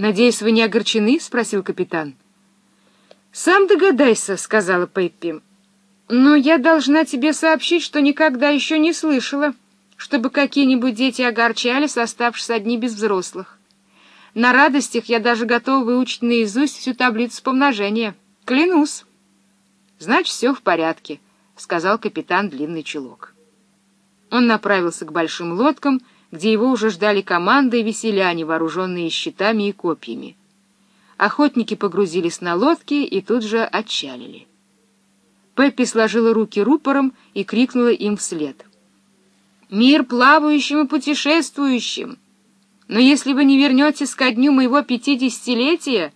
«Надеюсь, вы не огорчены?» — спросил капитан. «Сам догадайся», — сказала Пеппи. «Но я должна тебе сообщить, что никогда еще не слышала, чтобы какие-нибудь дети огорчались, оставшись одни без взрослых. На радостях я даже готова выучить наизусть всю таблицу помножения. Клянусь». «Значит, все в порядке», — сказал капитан Длинный Чулок. Он направился к большим лодкам, где его уже ждали команды и веселяне, вооруженные щитами и копьями. Охотники погрузились на лодки и тут же отчалили. Пеппи сложила руки рупором и крикнула им вслед. «Мир плавающим и путешествующим! Но если вы не вернетесь ко дню моего пятидесятилетия,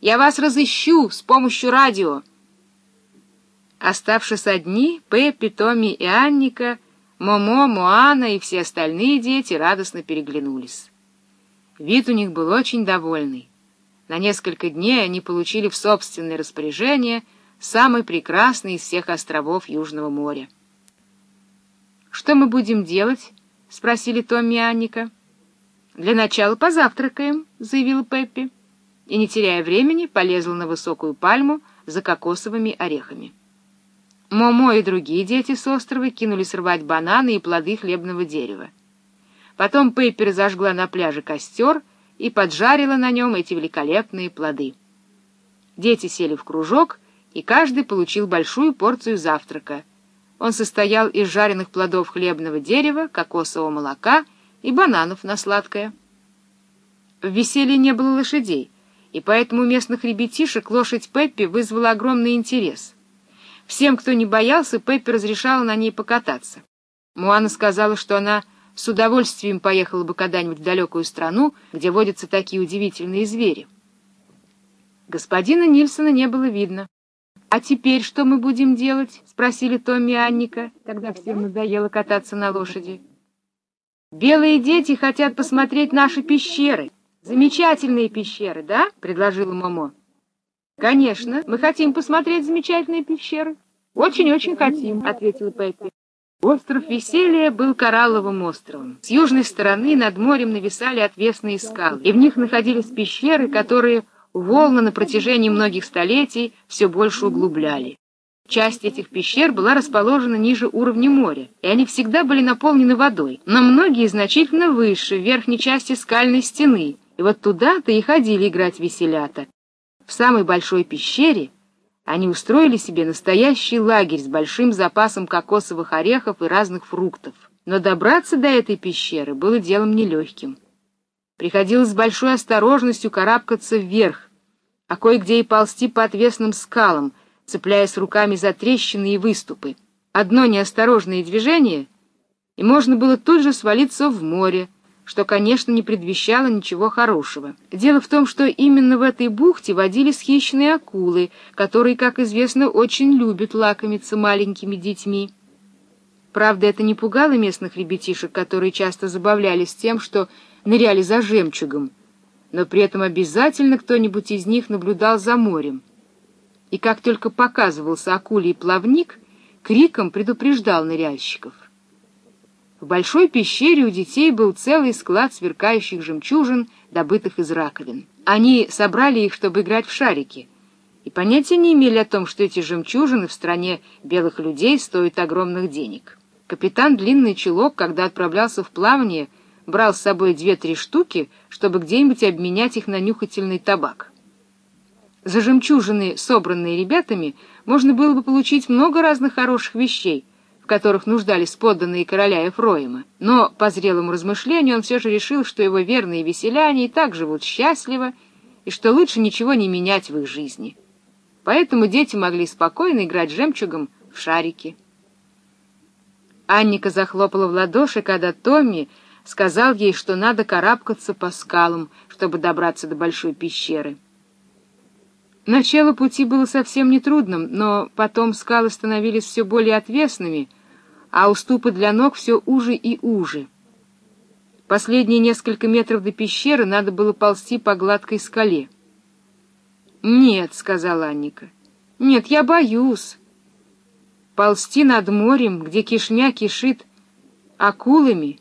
я вас разыщу с помощью радио!» Оставшись одни, Пеппи, Томми и Анника, Момо, Моана и все остальные дети радостно переглянулись. Вид у них был очень довольный. На несколько дней они получили в собственное распоряжение самый прекрасный из всех островов Южного моря. «Что мы будем делать?» — спросили Томми и Анника. «Для начала позавтракаем», — заявила Пеппи, и, не теряя времени, полезла на высокую пальму за кокосовыми орехами. Момо и другие дети с острова кинулись рвать бананы и плоды хлебного дерева. Потом Пеппи разожгла на пляже костер — и поджарила на нем эти великолепные плоды. Дети сели в кружок, и каждый получил большую порцию завтрака. Он состоял из жареных плодов хлебного дерева, кокосового молока и бананов на сладкое. В Веселии не было лошадей, и поэтому у местных ребятишек лошадь Пеппи вызвала огромный интерес. Всем, кто не боялся, Пеппи разрешала на ней покататься. Моана сказала, что она с удовольствием поехала бы куда-нибудь в далекую страну, где водятся такие удивительные звери. Господина Нильсона не было видно. «А теперь что мы будем делать?» — спросили Томми и Анника, когда всем надоело кататься на лошади. «Белые дети хотят посмотреть наши пещеры. Замечательные пещеры, да?» — предложила Момо. «Конечно, мы хотим посмотреть замечательные пещеры. Очень-очень хотим», — ответила Пеппи. Остров Веселья был коралловым островом. С южной стороны над морем нависали отвесные скалы, и в них находились пещеры, которые волны на протяжении многих столетий все больше углубляли. Часть этих пещер была расположена ниже уровня моря, и они всегда были наполнены водой, но многие значительно выше, в верхней части скальной стены, и вот туда-то и ходили играть веселята. В самой большой пещере они устроили себе настоящий лагерь с большим запасом кокосовых орехов и разных фруктов. Но добраться до этой пещеры было делом нелегким. Приходилось с большой осторожностью карабкаться вверх, а кое-где и ползти по отвесным скалам, цепляясь руками за трещины и выступы. Одно неосторожное движение, и можно было тут же свалиться в море, что, конечно, не предвещало ничего хорошего. Дело в том, что именно в этой бухте водились хищные акулы, которые, как известно, очень любят лакомиться маленькими детьми. Правда, это не пугало местных ребятишек, которые часто забавлялись тем, что ныряли за жемчугом, но при этом обязательно кто-нибудь из них наблюдал за морем. И как только показывался акулий плавник, криком предупреждал ныряльщиков. В большой пещере у детей был целый склад сверкающих жемчужин, добытых из раковин. Они собрали их, чтобы играть в шарики, и понятия не имели о том, что эти жемчужины в стране белых людей стоят огромных денег. Капитан Длинный Чулок, когда отправлялся в плавание, брал с собой две-три штуки, чтобы где-нибудь обменять их на нюхательный табак. За жемчужины, собранные ребятами, можно было бы получить много разных хороших вещей — которых нуждались подданные короля Ефроима. Но по зрелому размышлению он все же решил, что его верные веселяне и так живут счастливо, и что лучше ничего не менять в их жизни. Поэтому дети могли спокойно играть жемчугом в шарики. Анника захлопала в ладоши, когда Томми сказал ей, что надо карабкаться по скалам, чтобы добраться до большой пещеры. Начало пути было совсем нетрудным, но потом скалы становились все более отвесными, а уступы для ног все уже и уже. Последние несколько метров до пещеры надо было ползти по гладкой скале. «Нет», — сказала Анника, — «нет, я боюсь. Ползти над морем, где кишмя кишит акулами,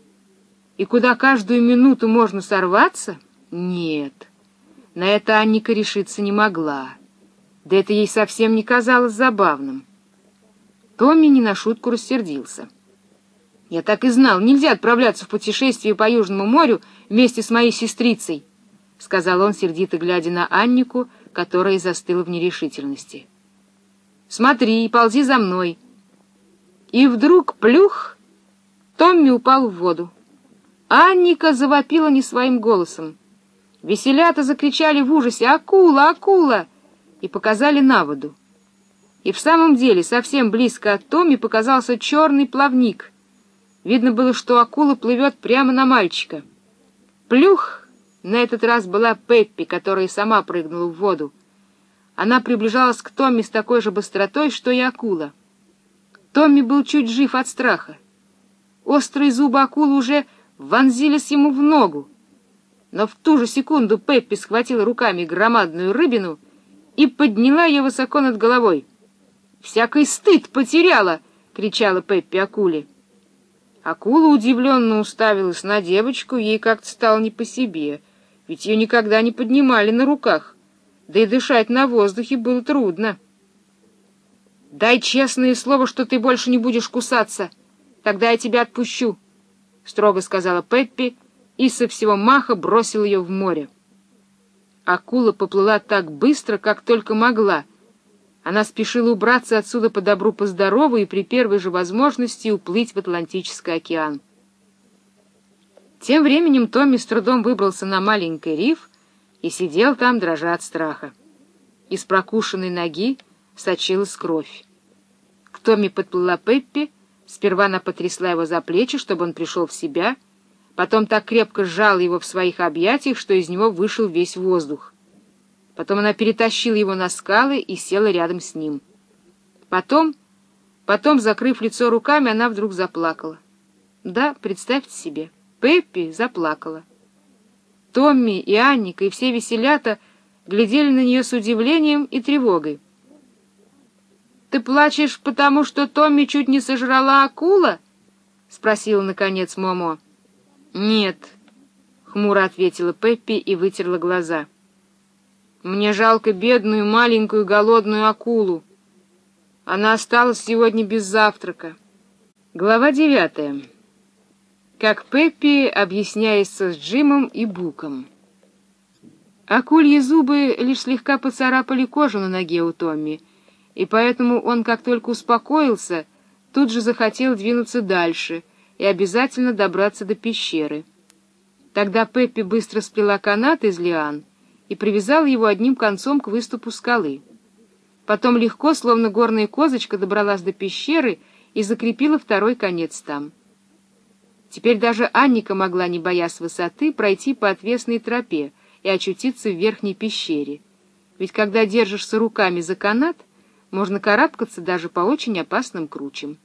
и куда каждую минуту можно сорваться? Нет». На это Анника решиться не могла. Да это ей совсем не казалось забавным. Томми не на шутку рассердился. «Я так и знал, нельзя отправляться в путешествие по Южному морю вместе с моей сестрицей», — сказал он, сердито глядя на Аннику, которая застыла в нерешительности. «Смотри, ползи за мной». И вдруг плюх, Томми упал в воду. Анника завопила не своим голосом. Веселята закричали в ужасе «Акула! Акула!» и показали на воду. И в самом деле совсем близко от Томми показался черный плавник. Видно было, что акула плывет прямо на мальчика. Плюх! На этот раз была Пеппи, которая сама прыгнула в воду. Она приближалась к Томми с такой же быстротой, что и акула. Томми был чуть жив от страха. Острые зубы акулы уже вонзились ему в ногу. Но в ту же секунду Пеппи схватила руками громадную рыбину и подняла ее высоко над головой. «Всякий стыд потеряла!» — кричала Пеппи акуле. Акула удивленно уставилась на девочку, ей как-то стало не по себе, ведь ее никогда не поднимали на руках, да и дышать на воздухе было трудно. «Дай честное слово, что ты больше не будешь кусаться, тогда я тебя отпущу», — строго сказала Пеппи, — и со всего маха бросил ее в море. Акула поплыла так быстро, как только могла. Она спешила убраться отсюда по добру, по здорову и при первой же возможности уплыть в Атлантический океан. Тем временем Томми с трудом выбрался на маленький риф и сидел там, дрожа от страха. Из прокушенной ноги сочилась кровь. К Томми подплыла Пеппи, сперва она потрясла его за плечи, чтобы он пришел в себя — Потом так крепко сжал его в своих объятиях, что из него вышел весь воздух. Потом она перетащила его на скалы и села рядом с ним. Потом, потом, закрыв лицо руками, она вдруг заплакала. Да, представьте себе, Пеппи заплакала. Томми и Анника и все веселята глядели на нее с удивлением и тревогой. «Ты плачешь, потому что Томми чуть не сожрала акула?» — спросила, наконец, Момо. «Нет», — хмуро ответила Пеппи и вытерла глаза. «Мне жалко бедную маленькую голодную акулу. Она осталась сегодня без завтрака». Глава девятая. Как Пеппи объясняется с Джимом и Буком. Акульи зубы лишь слегка поцарапали кожу на ноге у Томми, и поэтому он, как только успокоился, тут же захотел двинуться дальше — и обязательно добраться до пещеры. Тогда Пеппи быстро сплела канат из лиан и привязала его одним концом к выступу скалы. Потом легко, словно горная козочка, добралась до пещеры и закрепила второй конец там. Теперь даже Анника могла, не боясь высоты, пройти по отвесной тропе и очутиться в верхней пещере. Ведь когда держишься руками за канат, можно карабкаться даже по очень опасным кручам.